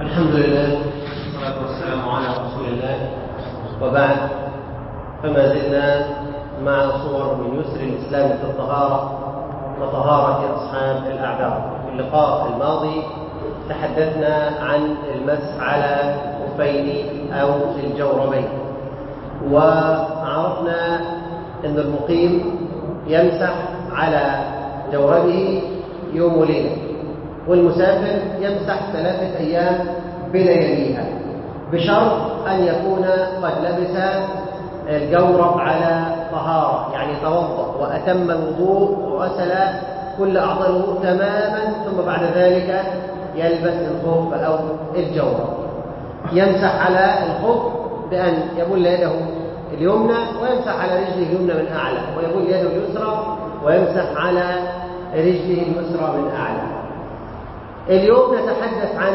الحمد لله والصلاة والسلام على رسول الله. وبعد فما زلنا مع صور من يسر الإسلام في الطهارة وطهارة أصحاب الأعذار. في اللقاء الماضي تحدثنا عن المسح على الخفين أو الجوربين وعرفنا أن المقيم يمسح على جوربه يوم وليلة. والمسافر يمسح ثلاثة أيام بلياليها بشرط أن يكون قد لبس الجورب على طهارة يعني توضأ وأتم الوضوء وغسل كل أعضاء الوضوء تماما ثم بعد ذلك يلبس الخف أو الجورب يمسح على الخف بأن يبل يده اليمنى ويمسح على رجله اليمنى من أعلى ويبل يده اليسرى ويمسح على رجله اليسرى من أعلى. اليوم نتحدث عن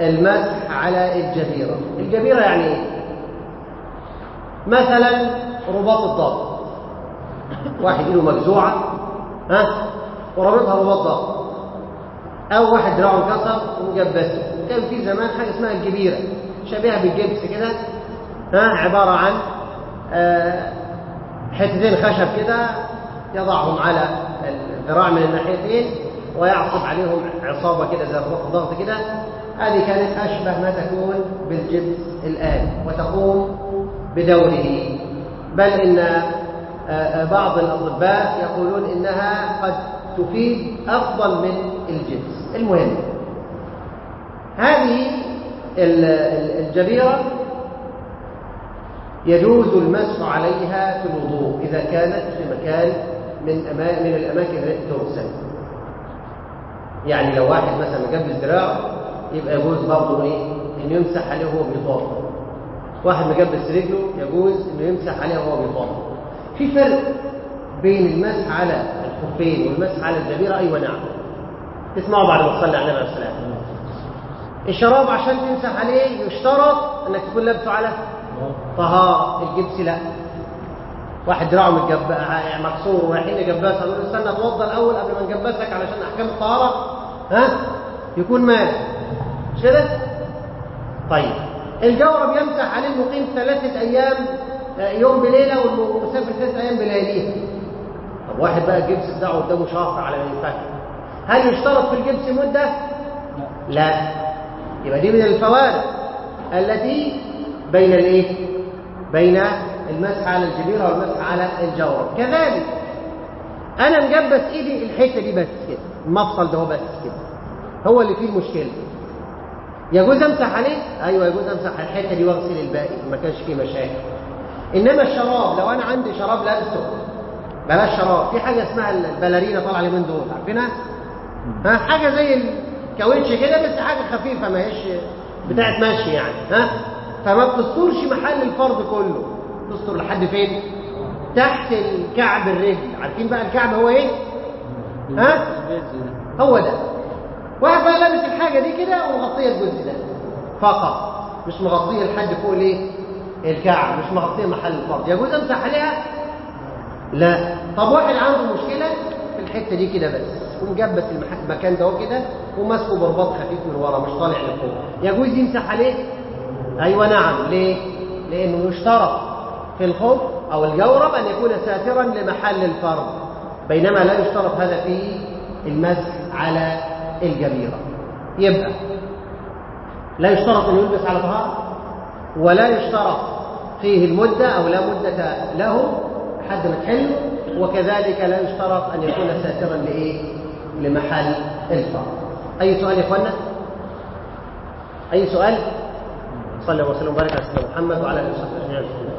المسح على الجبيرة. الجبيرة يعني إيه؟ مثلا رباط الضغط واحد ايده مجزوعة ها؟ وربطها رباط ضغط أو واحد دراعه انكسر ومجبسه كان في زمان حاجة اسمها الجبيرة. شبيهة بالجبس كده ها؟ عبارة عن آه حتتين خشب كده يضعهم على الذراع من الناحيتين ويعصب عليهم عصابة كده زي الضغط كده. هذه كانت أشبه ما تكون بالجبس الآن وتقوم بدوره. بل إن بعض الأطباء يقولون إنها قد تفيد أفضل من الجبس. المهم هذه الجبيرة يجوز المسح عليها في الوضوء إذا كانت في مكان من من الأماكن التي تغسل. يعني لو واحد مثلا مجبس دراعه يبقى يجوز برضه إيه؟ إنه يمسح عليه وهو بيطاف. واحد مجبس رجله يجوز إنه يمسح عليه وهو بيطاف. في فرق بين المسح على الخفين والمسح على الجبيره أيوه نعم. اسمعوا بعد ما تصلي على النبي عليه الصلاه الشراب عشان تمسح عليه يشترط إنك تكون لابسه على طهارة الجبس لا. واحد دراعه متجب... مكسور ورايحين قالوا له استنى اتوضى الأول قبل ما نجبسك علشان أحكام الطهارة. ها؟ يكون مال مش كده؟ طيب. الجورب يمسح عليه المقيم ثلاثة أيام يوم بليلة والمسافر ثلاثة أيام بلياليها. طب واحد بقى الجبس بتاعه قدامه شهر على ما ينفك هل يشترط في الجبس مدة؟ لا. يبقى دي من الفوارق التي بين الإيه؟ بين المسح على الجبيرة والمسح على الجورب كذلك أنا مجبس إيدي الحتة دي بس كده المفصل ده هو بس كده. هو اللي فيه المشكلة. يجوز أمسح عليه؟ أيوه يجوز أمسح على الحتة دي وأغسل الباقي ما كانش فيه مشاكل. إنما الشراب لو أنا عندي شراب لابسه بلاش شراب. في حاجة اسمها البلارينا طالعة اليومين دول عارفينها؟ ها؟ حاجة زي الكاوتش كده بس حاجة خفيفة ما هيش بتاعت مشي يعني ها؟ فما بتسترش محل الفرض كله. تستر لحد فين؟ تحت الكعب الرجل. عارفين بقى الكعب هو إيه؟ ها؟ هو ده. واحد بقى لابس الحاجة دي كده ومغطيه الجزء ده. فقط. مش مغطيه لحد فوق الإيه؟ الكعب. مش مغطيه محل الفرض. يجوز امسح عليها؟ لا. طب واحد عنده مشكلة في الحتة دي كده بس. ومجبس المكان ده كده وماسكه برباط خفيف من ورا مش طالع لفوق. يجوز يمسح عليه؟ أيوه نعم. ليه؟ لأنه يشترط في الخف أو الجورب أن يكون ساترا لمحل الفرض بينما لا يشترط هذا في المسح على الجبيرة يبقى لا يشترط أن يلبس على طهارة ولا يشترط فيه المدة أو لا مدة له حد ما تحله وكذلك لا يشترط أن يكون ساترا لإيه؟ لمحل الفرض أي سؤال يا إخوانا؟ أي سؤال؟ صلى الله وسلم وبارك على سيدنا محمد وعلى آله وصحبه أجمعين